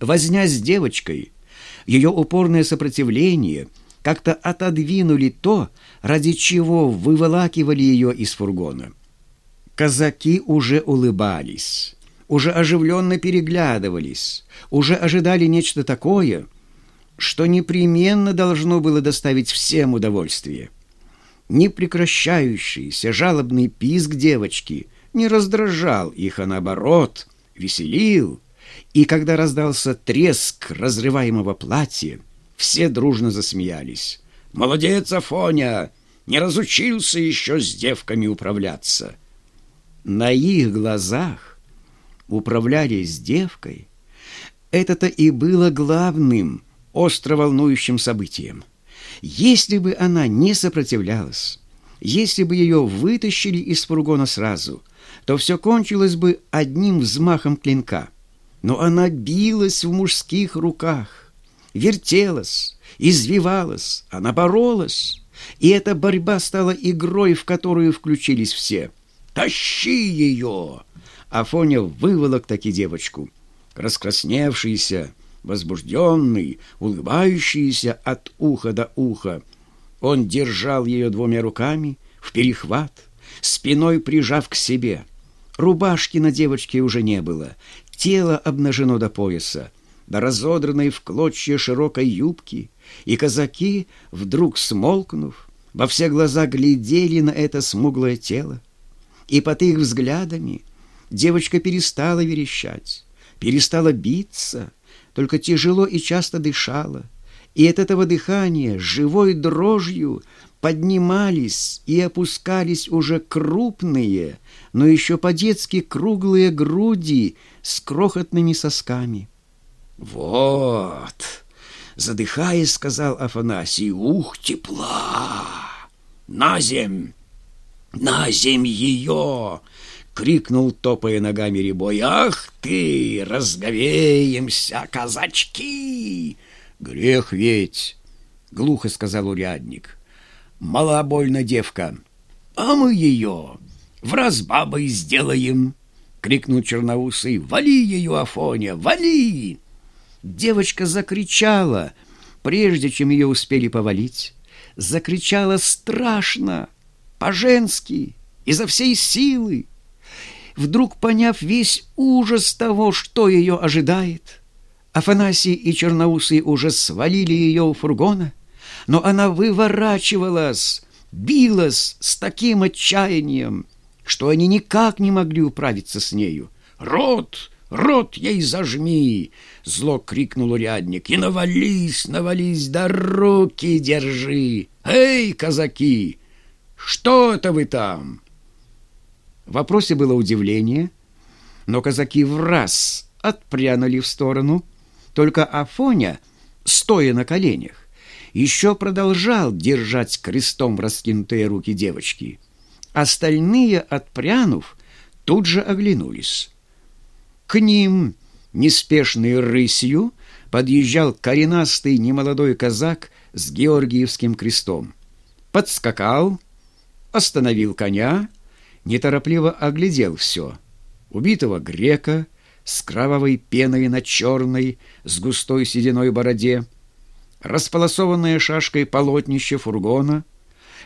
Возня с девочкой, ее упорное сопротивление как-то отодвинули то, ради чего выволакивали ее из фургона. Казаки уже улыбались, уже оживленно переглядывались, уже ожидали нечто такое, что непременно должно было доставить всем удовольствие. Непрекращающийся жалобный писк девочки не раздражал их, а наоборот, веселил. И когда раздался треск разрываемого платья, все дружно засмеялись. «Молодец, Афоня! Не разучился еще с девками управляться!» На их глазах управляли с девкой. Это-то и было главным, остро волнующим событием. Если бы она не сопротивлялась, если бы ее вытащили из фургона сразу, то все кончилось бы одним взмахом клинка. Но она билась в мужских руках, вертелась, извивалась, она боролась, и эта борьба стала игрой, в которую включились все. «Тащи ее!» Афоня выволок таки девочку, раскрасневшийся, возбужденный, улыбающийся от уха до уха. Он держал ее двумя руками в перехват, спиной прижав к себе. Рубашки на девочке уже не было, тело обнажено до пояса, до разодранной в клочья широкой юбки, и казаки, вдруг смолкнув, во все глаза глядели на это смуглое тело. И под их взглядами девочка перестала верещать, перестала биться, только тяжело и часто дышала, и от этого дыхания живой дрожью поднимались и опускались уже крупные, но еще по-детски круглые груди с крохотными сосками. «Вот!» — задыхаясь, сказал Афанасий. «Ух, тепла! На земь! На земь ее!» крикнул, топая ногами ребой. «Ах ты, разговеемся, казачки!» «Грех ведь!» — глухо сказал урядник. «Мала больно девка, а мы ее в раз бабой сделаем!» — крикнул черноусый. «Вали ее, Афоня, вали!» Девочка закричала, прежде чем ее успели повалить. Закричала страшно, по-женски, изо всей силы вдруг поняв весь ужас того, что ее ожидает. Афанасий и Черноусый уже свалили ее у фургона, но она выворачивалась, билась с таким отчаянием, что они никак не могли управиться с нею. «Рот! Рот ей зажми!» — зло крикнул урядник. «И навались, навались, да руки держи! Эй, казаки, что это вы там?» В вопросе было удивление, но казаки в раз отпрянули в сторону. Только Афоня, стоя на коленях, еще продолжал держать крестом раскинутые руки девочки. Остальные, отпрянув, тут же оглянулись. К ним, неспешной рысью, подъезжал коренастый немолодой казак с георгиевским крестом. Подскакал, остановил коня, неторопливо оглядел все. Убитого грека с кровавой пеной на черной, с густой сединой бороде, располосованное шашкой полотнище фургона,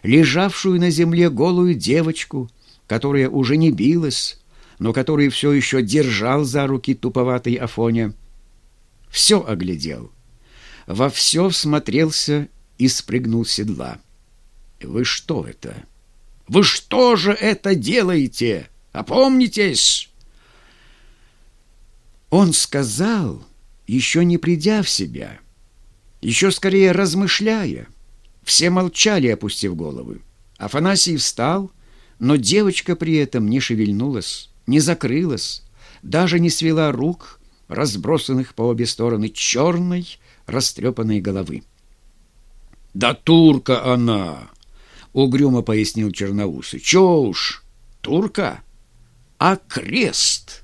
лежавшую на земле голую девочку, которая уже не билась, но который все еще держал за руки туповатый Афоня. Все оглядел, во все всмотрелся и спрыгнул с седла. «Вы что это?» Вы что же это делаете? Опомнитесь!» Он сказал, еще не придя в себя, еще скорее размышляя. Все молчали, опустив головы. Афанасий встал, но девочка при этом не шевельнулась, не закрылась, даже не свела рук, разбросанных по обе стороны черной, растрепанной головы. «Да турка она!» — угрюмо пояснил Черноусый. «Чё уж, турка, а крест!»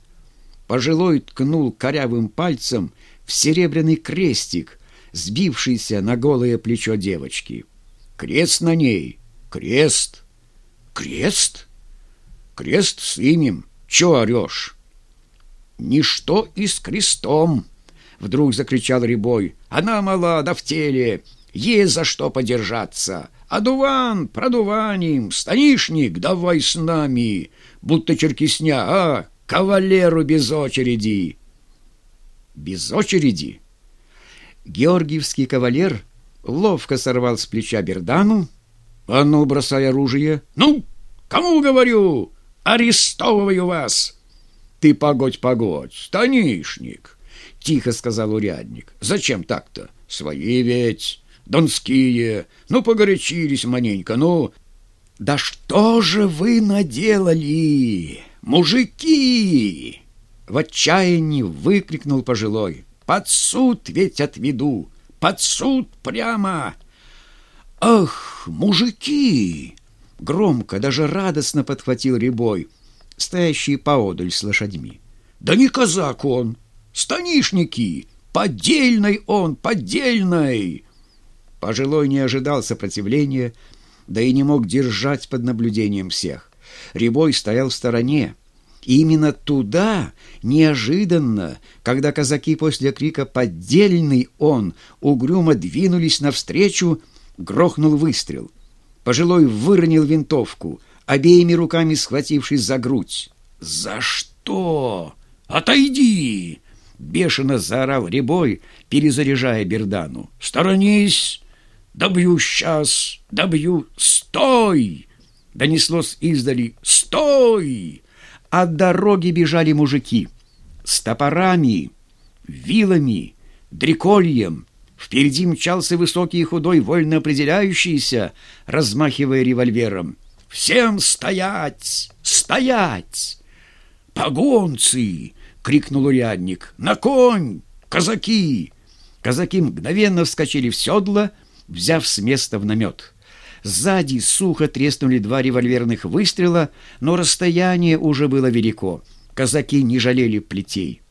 Пожилой ткнул корявым пальцем в серебряный крестик, сбившийся на голое плечо девочки. «Крест на ней! Крест! Крест? Крест с именем! Чё орёшь?» «Ничто и с крестом!» — Вдруг закричал Рябой. «Она мала, да в теле! Есть за что подержаться! Адуван, продуваним, станишник, давай с нами! Будто черкисня, а? Кавалеру без очереди!» «Без очереди?» Георгиевский кавалер ловко сорвал с плеча Бердану. «А ну, бросай оружие!» «Ну, кому говорю? Арестовываю вас!» «Ты погодь, погодь, станишник!» — тихо сказал урядник. «Зачем так-то? Свои ведь, донские. Ну, погорячились маненько, ну...» «Да что же вы наделали, мужики?» В отчаянии выкрикнул пожилой. «Под суд ведь отведу! Под суд прямо!» «Ах, мужики!» Громко, даже радостно подхватил Рябой, стоящий поодаль с лошадьми. «Да не казак он!» Станишники! Поддельный он, поддельный!» Пожилой не ожидал сопротивления, да и не мог держать под наблюдением всех. Рябой стоял в стороне. Именно туда, неожиданно, когда казаки после крика «Поддельный он!» угрюмо двинулись навстречу, грохнул выстрел. Пожилой выронил винтовку, обеими руками схватившись за грудь. «За что? Отойди!» Бешено заорал Рябой, перезаряжая Бердану. «Сторонись! Добью сейчас! Добью! Стой!» Донеслось издали «Стой!» От дороги бежали мужики с топорами, вилами, дрекольем. Впереди мчался высокий и худой, вольно определяющийся, размахивая револьвером. «Всем стоять! Стоять! Погонцы! крикнул урядник. «На конь! Казаки!» Казаки мгновенно вскочили в седло, взяв с места в намет. Сзади сухо треснули два револьверных выстрела, но расстояние уже было велико. Казаки не жалели плетей.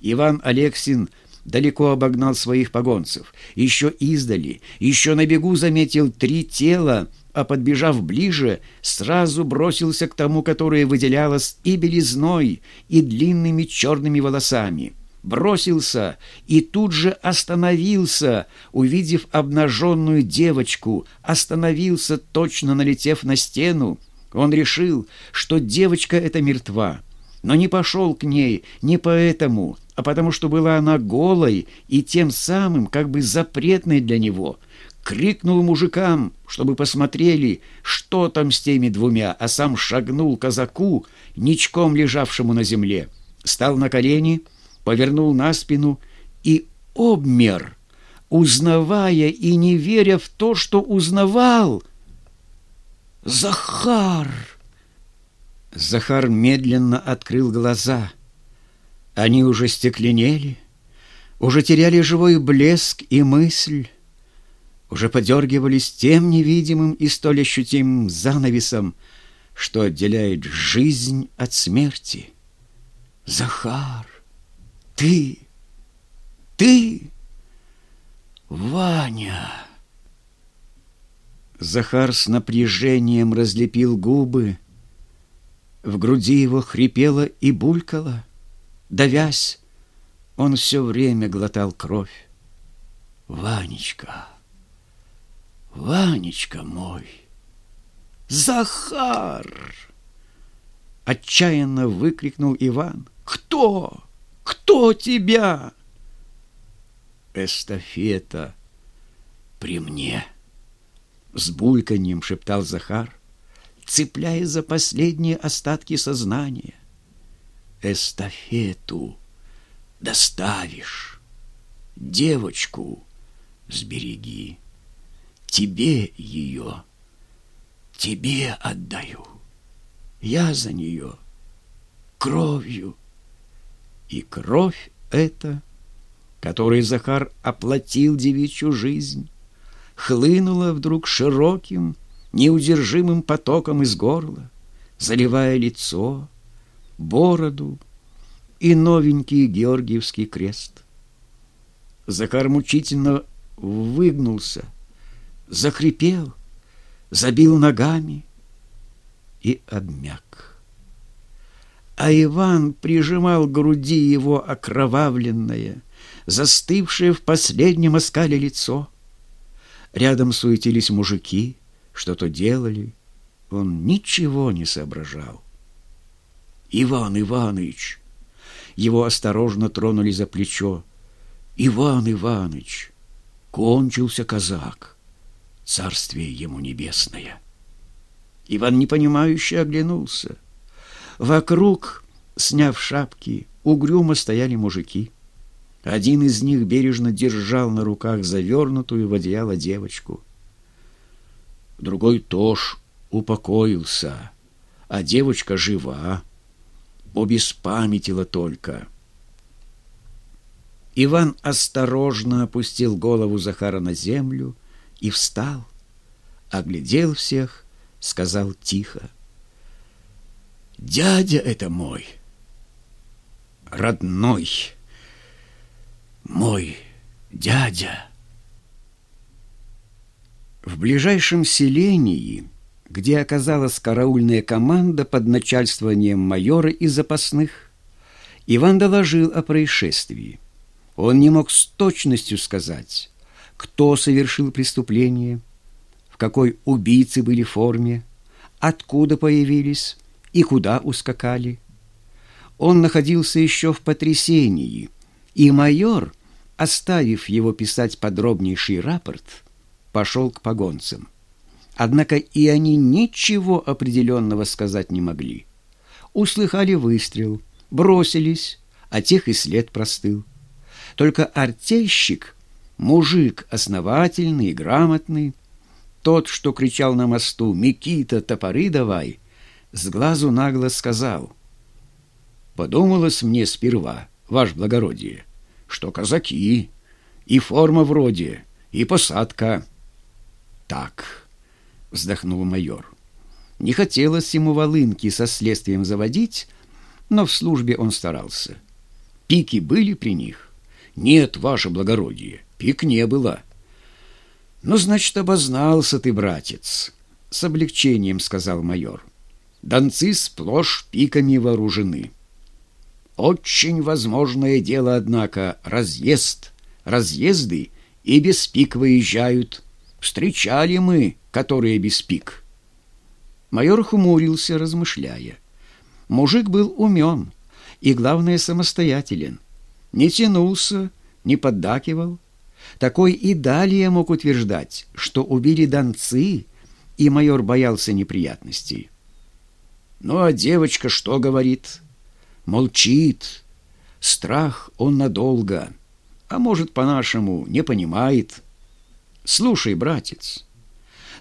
Иван Алексин далеко обогнал своих погонцев. Еще издали, еще на бегу заметил три тела, а подбежав ближе, сразу бросился к тому, которое выделялось и белизной, и длинными черными волосами. Бросился и тут же остановился, увидев обнаженную девочку, остановился, точно налетев на стену. Он решил, что девочка эта мертва, но не пошел к ней не поэтому, а потому что была она голой и тем самым как бы запретной для него — крикнул мужикам, чтобы посмотрели, что там с теми двумя, а сам шагнул казаку, ничком лежавшему на земле, стал на колени, повернул на спину и обмер, узнавая и не веря в то, что узнавал. «Захар!» Захар медленно открыл глаза. Они уже стекленели, уже теряли живой блеск и мысль уже подергивались тем невидимым и столь ощутимым занавесом, что отделяет жизнь от смерти. Захар, ты, ты, Ваня. Захар с напряжением разлепил губы. В груди его хрипело и булькало. Давясь, он все время глотал кровь. Ванечка! Ванечка мой! Захар! Отчаянно выкрикнул Иван. Кто? Кто тебя? Эстафета при мне. С бульканьем шептал Захар, цепляясь за последние остатки сознания. Эстафету доставишь, девочку сбереги тебе ее, тебе отдаю. Я за нее кровью. И кровь эта, которой Захар оплатил девичью жизнь, хлынула вдруг широким, неудержимым потоком из горла, заливая лицо, бороду и новенький Георгиевский крест. Захар мучительно выгнулся, захрипел, забил ногами и обмяк. А Иван прижимал к груди его окровавленное, застывшее в последнем оскале лицо. Рядом суетились мужики, что-то делали. Он ничего не соображал. «Иван Иваныч!» Его осторожно тронули за плечо. «Иван Иваныч!» Кончился казак. Царствие ему небесное. Иван непонимающе оглянулся. Вокруг, сняв шапки, угрюмо стояли мужики. Один из них бережно держал на руках завернутую в одеяло девочку. Другой тоже упокоился, а девочка жива, обеспамятила только. Иван осторожно опустил голову Захара на землю и встал, оглядел всех, сказал тихо. «Дядя это мой, родной, мой дядя». В ближайшем селении, где оказалась караульная команда под начальствованием майора и запасных, Иван доложил о происшествии. Он не мог с точностью сказать, кто совершил преступление, в какой убийцы были форме, откуда появились и куда ускакали. Он находился еще в потрясении, и майор, оставив его писать подробнейший рапорт, пошел к погонцам. Однако и они ничего определенного сказать не могли. Услыхали выстрел, бросились, а тех и след простыл. Только артельщик, мужик основательный и грамотный, тот, что кричал на мосту «Микита, топоры давай!» С глазу нагло сказал «Подумалось мне сперва, ваш благородие, что казаки, и форма вроде, и посадка» так, вздохнул майор. Не хотелось ему волынки со следствием заводить, но в службе он старался. Пики были при них? Нет, ваше благородие, пик не было. Ну, значит, обознался ты, братец, с облегчением сказал майор. Донцы сплошь пиками вооружены. Очень возможное дело, однако, разъезд. Разъезды и без пик выезжают. Встречали мы, которые без пик. Майор хмурился, размышляя. Мужик был умен и, главное, самостоятелен. Не тянулся, не поддакивал. Такой и далее мог утверждать, что убили донцы, и майор боялся неприятностей. Ну а девочка что говорит? Молчит. Страх он надолго, а может, по-нашему, не понимает. Слушай, братец,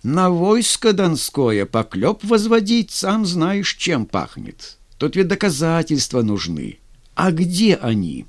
на войско Донское поклеп возводить, сам знаешь, чем пахнет. Тут ведь доказательства нужны. А где они?»